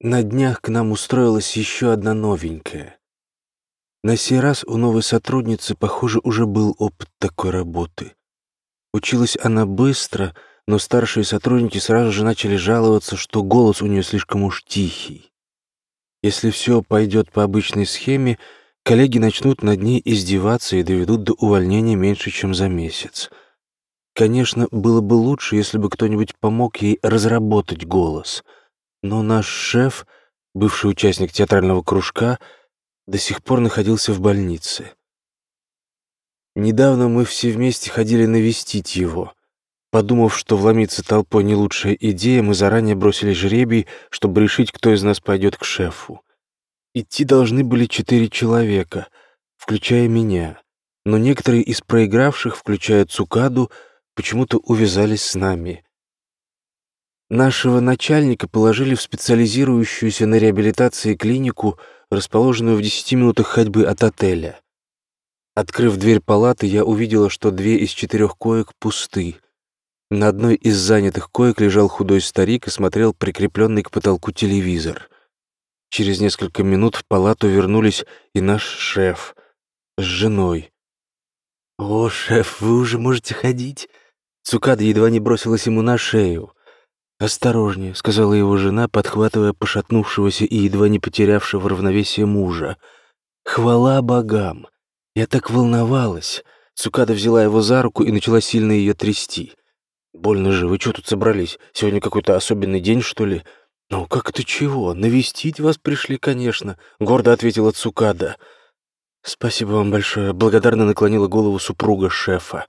На днях к нам устроилась еще одна новенькая. На сей раз у новой сотрудницы, похоже, уже был опыт такой работы. Училась она быстро, но старшие сотрудники сразу же начали жаловаться, что голос у нее слишком уж тихий. Если все пойдет по обычной схеме, коллеги начнут над ней издеваться и доведут до увольнения меньше, чем за месяц. Конечно, было бы лучше, если бы кто-нибудь помог ей разработать голос. Но наш шеф, бывший участник театрального кружка, до сих пор находился в больнице. Недавно мы все вместе ходили навестить его. Подумав, что вломиться толпой не лучшая идея, мы заранее бросили жребий, чтобы решить, кто из нас пойдет к шефу. Идти должны были четыре человека, включая меня, но некоторые из проигравших, включая Цукаду, почему-то увязались с нами. Нашего начальника положили в специализирующуюся на реабилитации клинику — расположенную в десяти минутах ходьбы от отеля. Открыв дверь палаты, я увидела, что две из четырех коек пусты. На одной из занятых коек лежал худой старик и смотрел прикрепленный к потолку телевизор. Через несколько минут в палату вернулись и наш шеф с женой. «О, шеф, вы уже можете ходить?» Цукада едва не бросилась ему на шею. «Осторожнее», — сказала его жена, подхватывая пошатнувшегося и едва не потерявшего равновесие мужа. «Хвала богам! Я так волновалась!» Цукада взяла его за руку и начала сильно ее трясти. «Больно же, вы что тут собрались? Сегодня какой-то особенный день, что ли?» «Ну, как это чего? Навестить вас пришли, конечно», — гордо ответила Цукада. «Спасибо вам большое», — благодарно наклонила голову супруга шефа.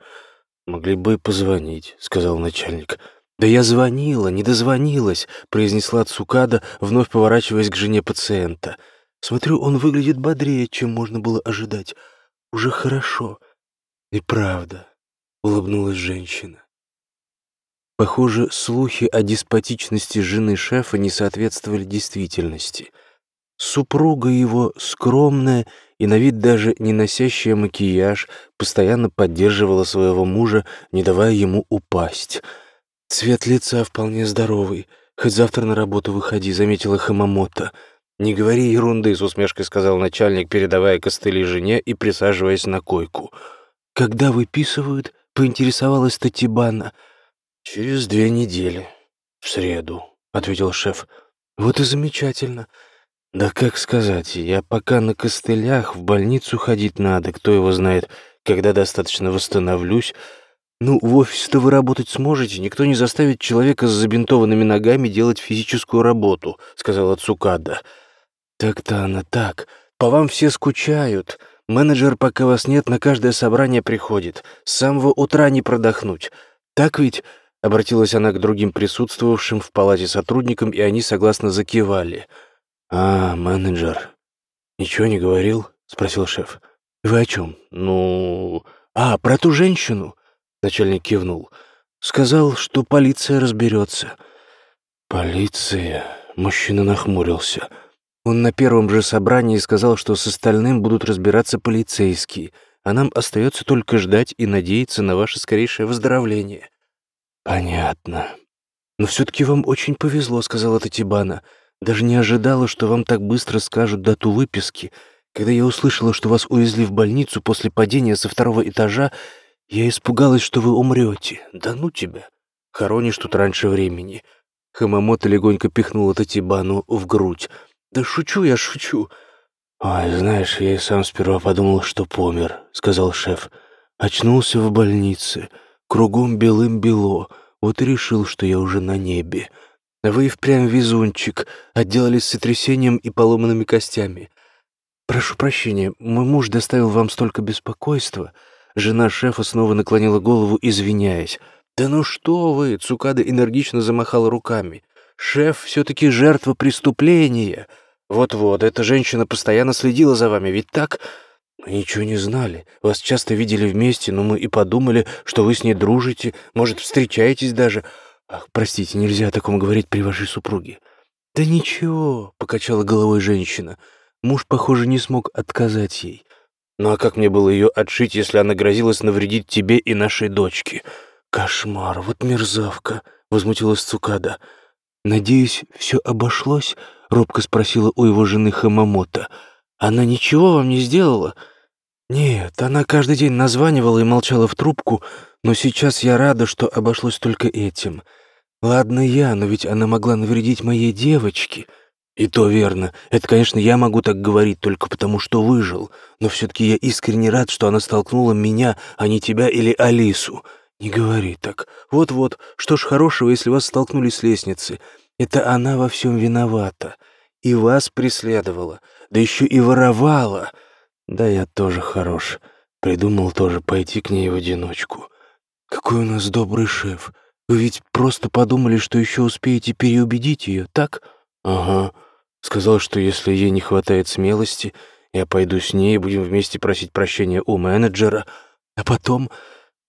«Могли бы позвонить», — сказал начальник. «Да я звонила, не дозвонилась», — произнесла Цукада, вновь поворачиваясь к жене пациента. «Смотрю, он выглядит бодрее, чем можно было ожидать. Уже хорошо». «И правда», — улыбнулась женщина. Похоже, слухи о деспотичности жены шефа не соответствовали действительности. Супруга его, скромная и на вид даже не носящая макияж, постоянно поддерживала своего мужа, не давая ему упасть — «Цвет лица вполне здоровый. Хоть завтра на работу выходи», — заметила Хамамото. «Не говори ерунды», — с усмешкой сказал начальник, передавая костыли жене и присаживаясь на койку. «Когда выписывают?» — поинтересовалась Татибана. «Через две недели. В среду», — ответил шеф. «Вот и замечательно. Да как сказать, я пока на костылях, в больницу ходить надо, кто его знает, когда достаточно восстановлюсь, «Ну, в офисе-то вы работать сможете. Никто не заставит человека с забинтованными ногами делать физическую работу», — сказала Цукада. «Так-то она так. По вам все скучают. Менеджер, пока вас нет, на каждое собрание приходит. С самого утра не продохнуть. Так ведь?» — обратилась она к другим присутствовавшим в палате сотрудникам, и они согласно закивали. «А, менеджер. Ничего не говорил?» — спросил шеф. «Вы о чем?» «Ну...» «А, про ту женщину?» Начальник кивнул. Сказал, что полиция разберется. Полиция? Мужчина нахмурился. Он на первом же собрании сказал, что с остальным будут разбираться полицейские, а нам остается только ждать и надеяться на ваше скорейшее выздоровление. Понятно. Но все-таки вам очень повезло, сказала Татибана. Даже не ожидала, что вам так быстро скажут дату выписки. Когда я услышала, что вас увезли в больницу после падения со второго этажа, «Я испугалась, что вы умрете. Да ну тебя! Хоронишь тут раньше времени». Хамамото легонько пихнула Татибану в грудь. «Да шучу я, шучу!» «Ой, знаешь, я и сам сперва подумал, что помер», — сказал шеф. «Очнулся в больнице. Кругом белым-бело. Вот и решил, что я уже на небе. Вы и впрямь везунчик. Отделались сотрясением и поломанными костями. Прошу прощения, мой муж доставил вам столько беспокойства». Жена шефа снова наклонила голову, извиняясь. «Да ну что вы!» — Цукада энергично замахала руками. «Шеф все-таки жертва преступления. Вот-вот, эта женщина постоянно следила за вами, ведь так...» «Мы ничего не знали. Вас часто видели вместе, но мы и подумали, что вы с ней дружите, может, встречаетесь даже. Ах, простите, нельзя о таком говорить при вашей супруге». «Да ничего», — покачала головой женщина. Муж, похоже, не смог отказать ей. Ну а как мне было ее отшить, если она грозилась навредить тебе и нашей дочке? Кошмар, вот мерзавка, возмутилась Цукада. Надеюсь, все обошлось. — робко спросила у его жены Хамамото. «Она ничего вам не сделала?» «Нет, она каждый день названивала и молчала в трубку, но сейчас я рада, что обошлось только этим. Ладно я, но ведь она могла навредить моей девочке». «И то верно. Это, конечно, я могу так говорить только потому, что выжил. Но все-таки я искренне рад, что она столкнула меня, а не тебя или Алису. Не говори так. Вот-вот, что ж хорошего, если вас столкнули с лестницы. Это она во всем виновата. И вас преследовала, да еще и воровала. Да я тоже хорош. Придумал тоже пойти к ней в одиночку. Какой у нас добрый шеф. Вы ведь просто подумали, что еще успеете переубедить ее, так? Ага. Сказал, что если ей не хватает смелости, я пойду с ней и будем вместе просить прощения у менеджера. А потом...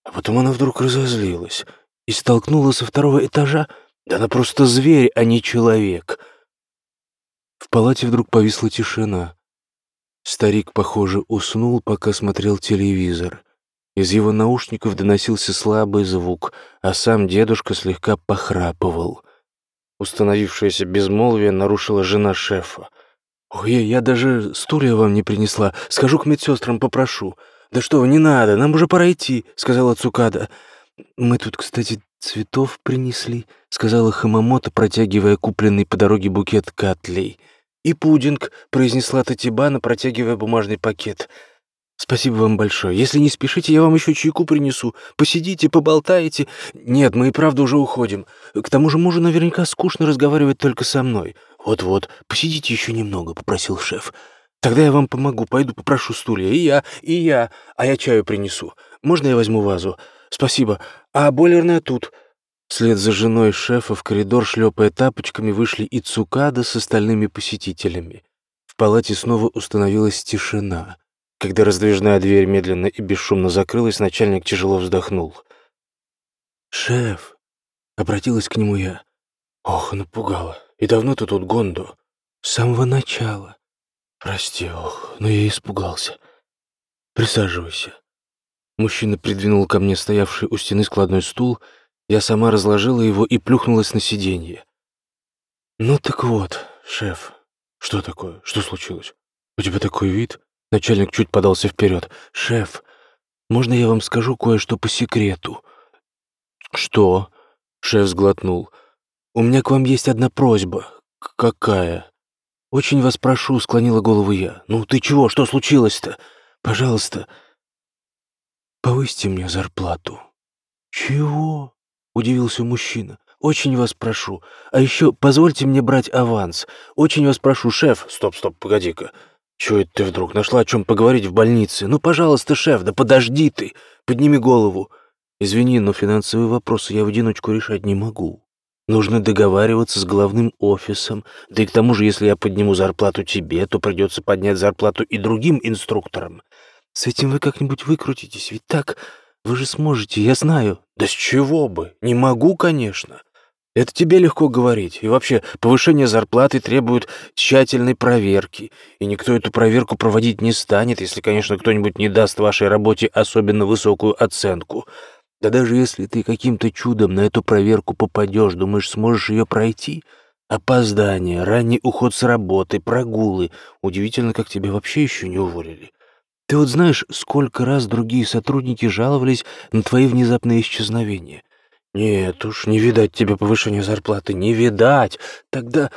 А потом она вдруг разозлилась и столкнула со второго этажа. Да она просто зверь, а не человек. В палате вдруг повисла тишина. Старик, похоже, уснул, пока смотрел телевизор. Из его наушников доносился слабый звук, а сам дедушка слегка похрапывал. Установившееся безмолвие нарушила жена шефа. «Ой, я даже стулья вам не принесла. Схожу к медсестрам, попрошу». «Да что вы, не надо, нам уже пора идти», — сказала Цукада. «Мы тут, кстати, цветов принесли», — сказала Хамамото, протягивая купленный по дороге букет катлей. «И пудинг», — произнесла Татибана, протягивая бумажный пакет. «Спасибо вам большое. Если не спешите, я вам еще чайку принесу. Посидите, поболтаете. Нет, мы и правда уже уходим. К тому же мужу наверняка скучно разговаривать только со мной. Вот-вот, посидите еще немного», — попросил шеф. «Тогда я вам помогу. Пойду попрошу стулья. И я, и я. А я чаю принесу. Можно я возьму вазу? Спасибо. А бойлерная тут». Вслед за женой шефа в коридор, шлепая тапочками, вышли и Цукада с остальными посетителями. В палате снова установилась тишина. Когда раздвижная дверь медленно и бесшумно закрылась, начальник тяжело вздохнул. «Шеф!» — обратилась к нему я. «Ох, напугала. И давно ты тут, Гондо?» «С самого начала». «Прости, ох, но я испугался. Присаживайся». Мужчина придвинул ко мне стоявший у стены складной стул, я сама разложила его и плюхнулась на сиденье. «Ну так вот, шеф, что такое? Что случилось? У тебя такой вид?» Начальник чуть подался вперед. «Шеф, можно я вам скажу кое-что по секрету?» «Что?» — шеф сглотнул. «У меня к вам есть одна просьба». «Какая?» «Очень вас прошу», — склонила голову я. «Ну ты чего? Что случилось-то? Пожалуйста, повысьте мне зарплату». «Чего?» — удивился мужчина. «Очень вас прошу. А еще позвольте мне брать аванс. Очень вас прошу, шеф». «Стоп, стоп, погоди-ка. «Чего это ты вдруг? Нашла о чем поговорить в больнице? Ну, пожалуйста, шеф, да подожди ты! Подними голову!» «Извини, но финансовые вопросы я в одиночку решать не могу. Нужно договариваться с главным офисом. Да и к тому же, если я подниму зарплату тебе, то придется поднять зарплату и другим инструкторам. С этим вы как-нибудь выкрутитесь, ведь так вы же сможете, я знаю». «Да с чего бы? Не могу, конечно. Это тебе легко говорить. И вообще, повышение зарплаты требует тщательной проверки. И никто эту проверку проводить не станет, если, конечно, кто-нибудь не даст вашей работе особенно высокую оценку. Да даже если ты каким-то чудом на эту проверку попадешь, думаешь, сможешь ее пройти? Опоздание, ранний уход с работы, прогулы. Удивительно, как тебя вообще еще не уволили. Ты вот знаешь, сколько раз другие сотрудники жаловались на твои внезапные исчезновения. «Нет уж, не видать тебе повышения зарплаты, не видать. Тогда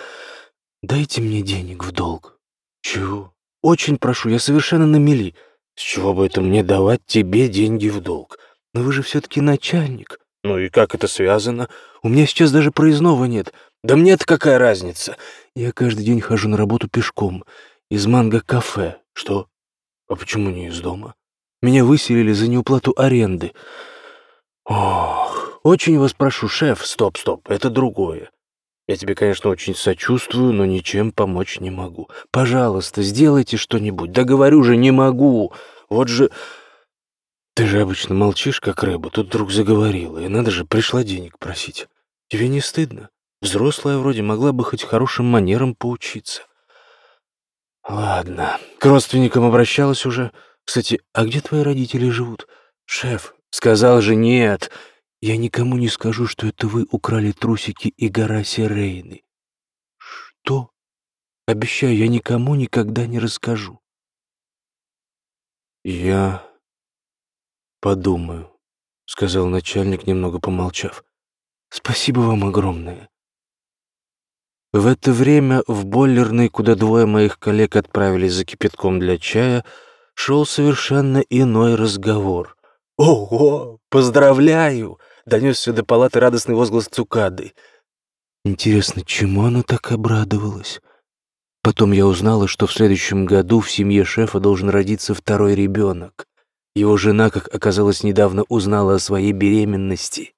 дайте мне денег в долг». «Чего? Очень прошу, я совершенно на мели. С чего бы это мне давать тебе деньги в долг? Но вы же все-таки начальник». «Ну и как это связано? У меня сейчас даже проездного нет. Да мне-то какая разница? Я каждый день хожу на работу пешком. Из манго-кафе. Что? А почему не из дома? Меня выселили за неуплату аренды. Ох, очень вас прошу, шеф, стоп, стоп, это другое. Я тебе, конечно, очень сочувствую, но ничем помочь не могу. Пожалуйста, сделайте что-нибудь. Да говорю же, не могу. Вот же... Ты же обычно молчишь, как рыба, тут вдруг заговорила, и надо же, пришла денег просить. Тебе не стыдно? Взрослая вроде могла бы хоть хорошим манерам поучиться. Ладно, к родственникам обращалась уже. Кстати, а где твои родители живут? Шеф, Сказал же нет. Я никому не скажу, что это вы украли трусики и гора Рейны. Что? Обещаю, я никому никогда не расскажу». «Я подумаю», — сказал начальник, немного помолчав. «Спасибо вам огромное». В это время в бойлерной, куда двое моих коллег отправились за кипятком для чая, шел совершенно иной разговор. «Ого! Поздравляю!» — донесся до палаты радостный возглас Цукады. Интересно, чему она так обрадовалась? Потом я узнала, что в следующем году в семье шефа должен родиться второй ребенок. Его жена, как оказалось, недавно узнала о своей беременности.